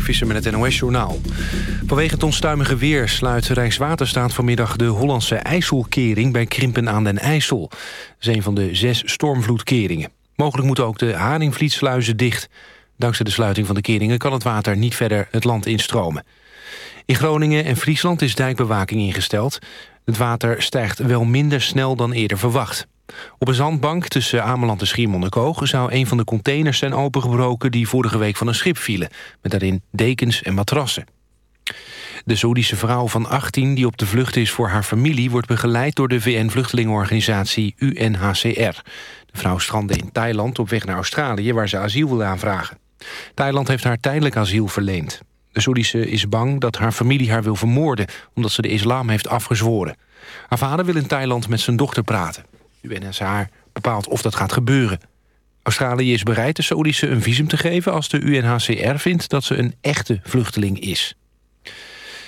Visser met het NOS-journaal. Vanwege het onstuimige weer sluit Rijkswaterstaat vanmiddag... de Hollandse IJsselkering bij Krimpen aan den IJssel. Dat is een van de zes stormvloedkeringen. Mogelijk moeten ook de Haringvlietsluizen dicht. Dankzij de sluiting van de keringen kan het water niet verder het land instromen. In Groningen en Friesland is dijkbewaking ingesteld. Het water stijgt wel minder snel dan eerder verwacht. Op een zandbank tussen Ameland en Schiermonnikoog... zou een van de containers zijn opengebroken... die vorige week van een schip vielen... met daarin dekens en matrassen. De Saoedische vrouw van 18 die op de vlucht is voor haar familie... wordt begeleid door de VN-vluchtelingenorganisatie UNHCR. De vrouw strandde in Thailand op weg naar Australië... waar ze asiel wil aanvragen. Thailand heeft haar tijdelijk asiel verleend. De Saoedische is bang dat haar familie haar wil vermoorden... omdat ze de islam heeft afgezworen. Haar vader wil in Thailand met zijn dochter praten. UNHCR bepaalt of dat gaat gebeuren. Australië is bereid de Saoedische een visum te geven... als de UNHCR vindt dat ze een echte vluchteling is.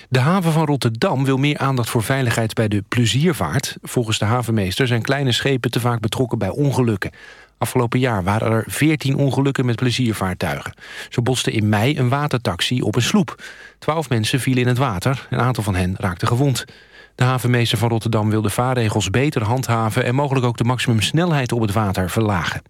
De haven van Rotterdam wil meer aandacht voor veiligheid bij de pleziervaart. Volgens de havenmeester zijn kleine schepen te vaak betrokken bij ongelukken. Afgelopen jaar waren er 14 ongelukken met pleziervaartuigen. Zo botste in mei een watertaxi op een sloep. Twaalf mensen vielen in het water, een aantal van hen raakte gewond. De havenmeester van Rotterdam wil de vaarregels beter handhaven... en mogelijk ook de maximumsnelheid op het water verlagen.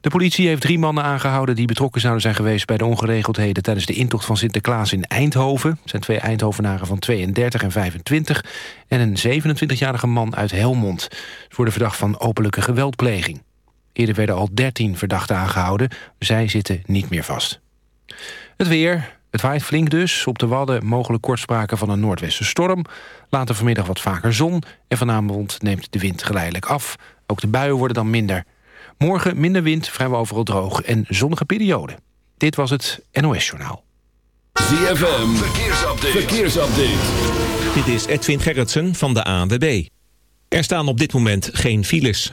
De politie heeft drie mannen aangehouden die betrokken zouden zijn geweest... bij de ongeregeldheden tijdens de intocht van Sinterklaas in Eindhoven. Het zijn twee Eindhovenaren van 32 en 25... en een 27-jarige man uit Helmond. Ze worden verdacht van openlijke geweldpleging. Eerder werden al 13 verdachten aangehouden. Zij zitten niet meer vast. Het weer. Het waait flink dus. Op de Wadden mogelijk kortspraken van een noordwestenstorm. Later vanmiddag wat vaker zon. En vanavond neemt de wind geleidelijk af. Ook de buien worden dan minder. Morgen minder wind, vrijwel overal droog en zonnige periode. Dit was het NOS Journaal. ZFM, verkeersupdate. verkeersupdate. Dit is Edwin Gerritsen van de ANWB. Er staan op dit moment geen files.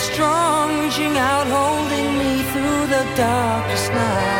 Strong, reaching out, holding me through the darkest night.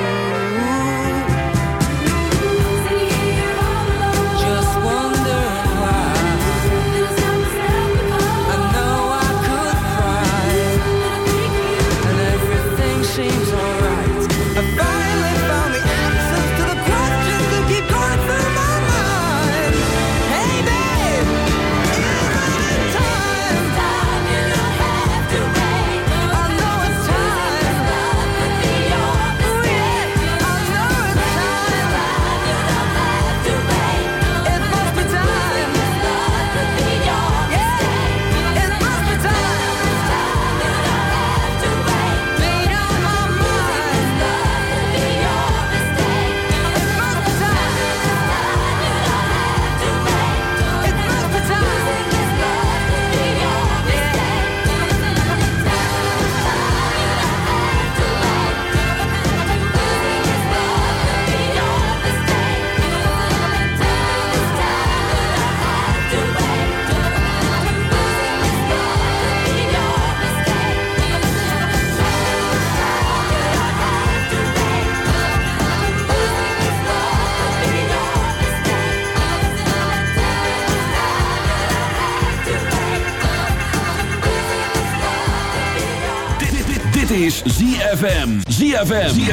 ZFM. ZFM.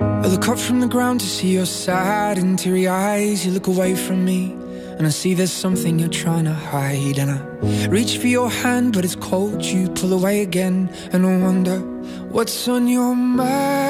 I look up from the ground to see your sad and teary eyes. You look away from me, and I see there's something you're trying to hide. And I reach for your hand, but it's cold. You pull away again, and I wonder what's on your mind.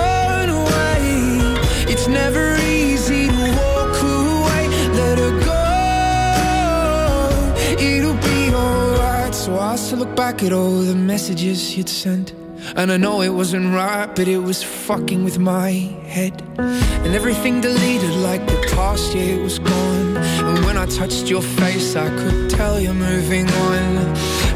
It'll be alright. So I still look back at all the messages you'd sent. And I know it wasn't right, but it was fucking with my head. And everything deleted like the past year was gone. And when I touched your face, I could tell you're moving on.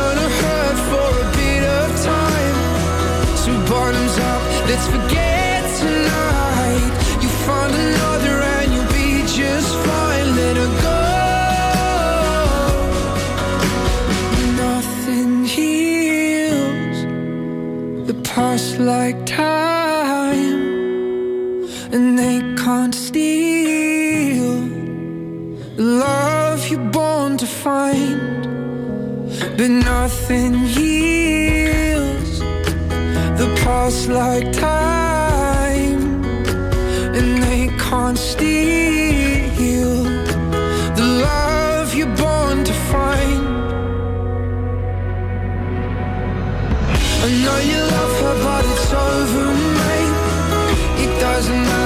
gonna hurt for a bit of time. So bottoms up, let's forget tonight. You find another and you'll be just fine. Let her go. Nothing heals the past like time, and they can't steal the love you're born to find. But nothing heals the past like time, and they can't steal the love you're born to find. I know you love her, but it's over, mate. It doesn't matter,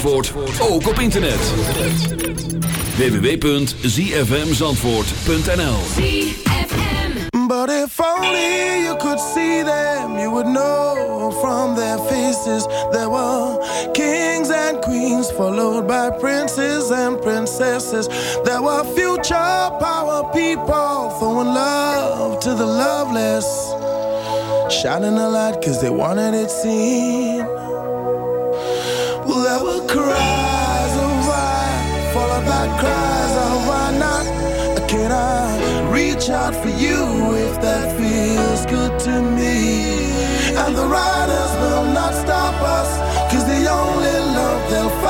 Zandvoort, ook op internet. www.zfmzandvoort.nl But if only you could see them, you would know from their faces there were kings and queens, followed by princes and princesses. There were future power people throwing love to the loveless, shining a light because they wanted it seen. Cries of why, followed by cries of why not. Can I reach out for you if that feels good to me? And the riders will not stop us, cause the only love they'll find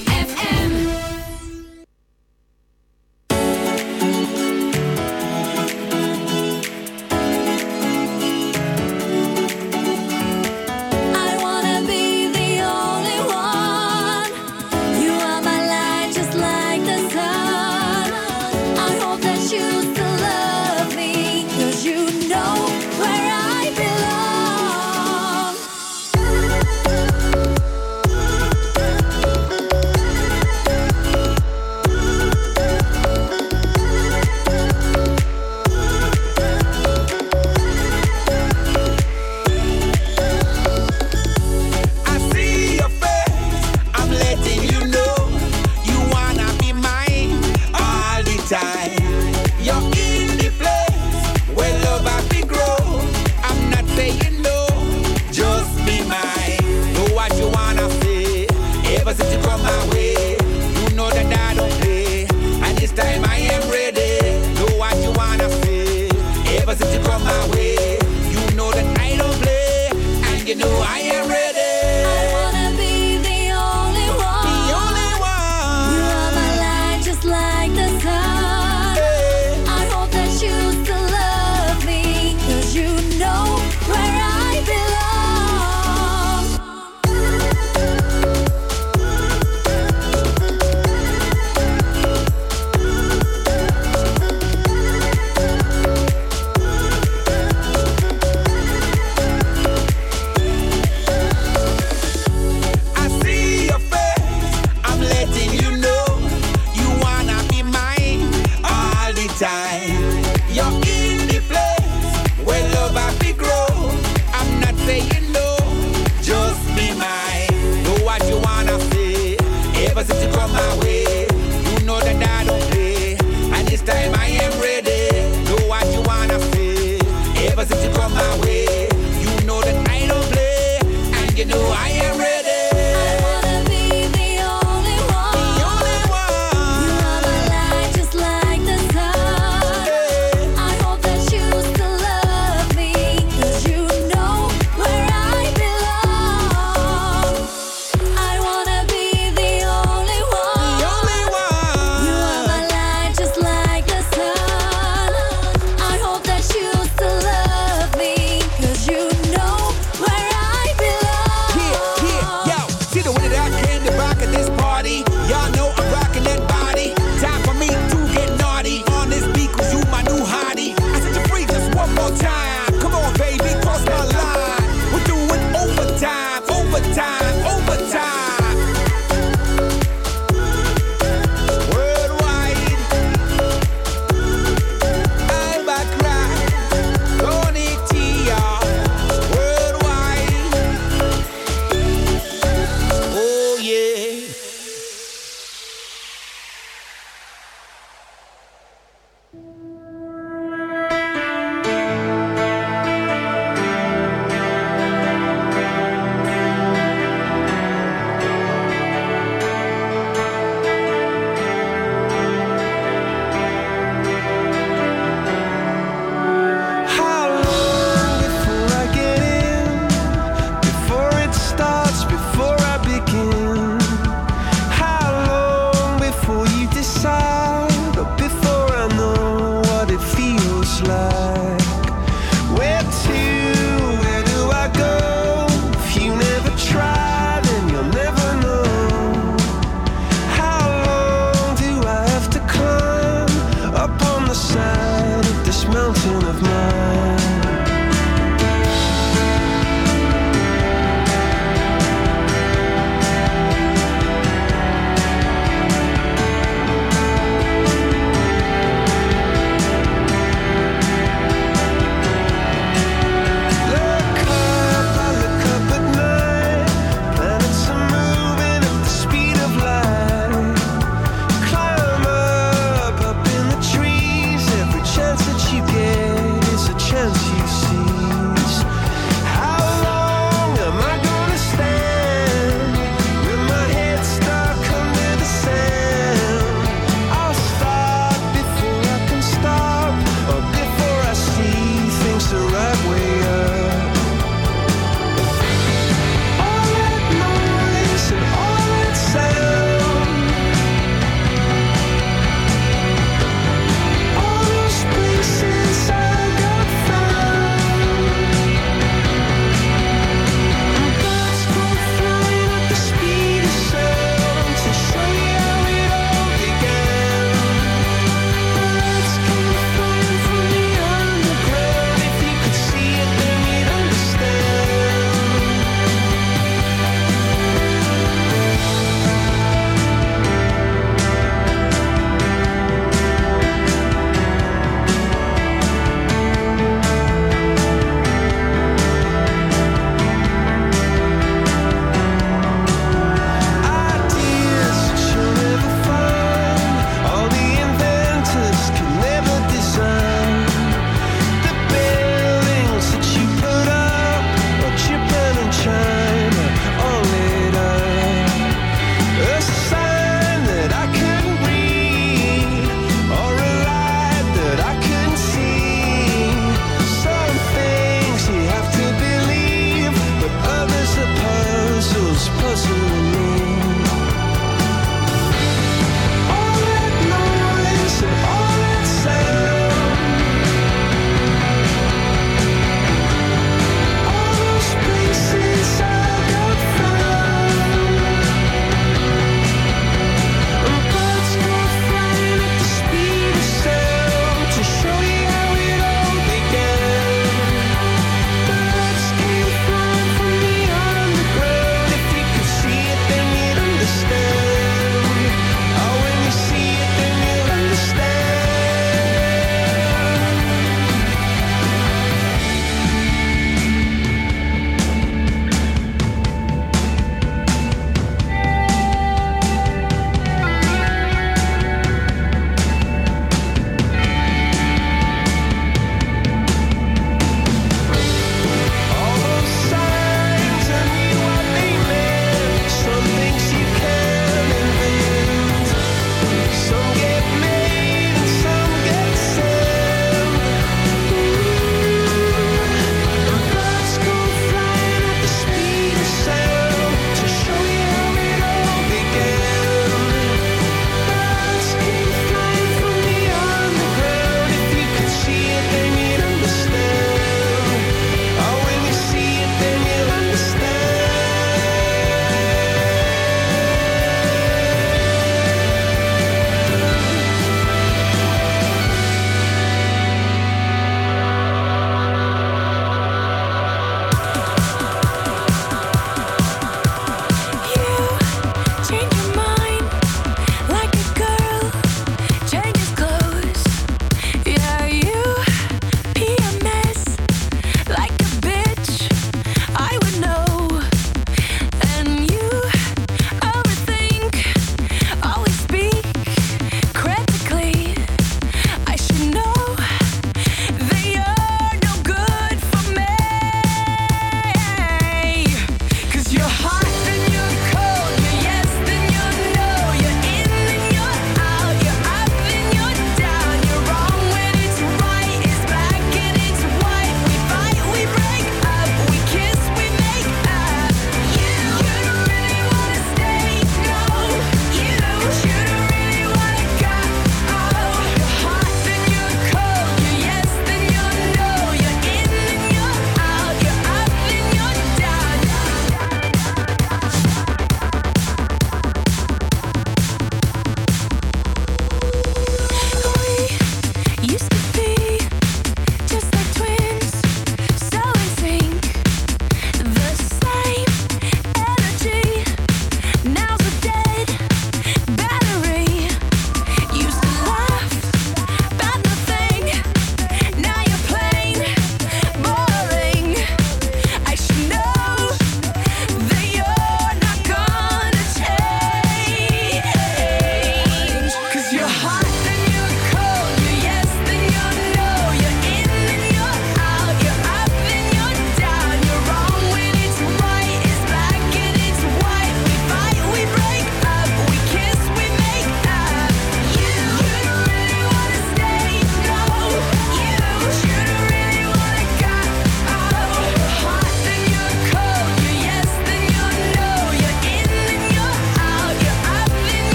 How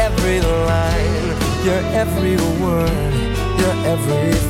every line, your every word, your everything.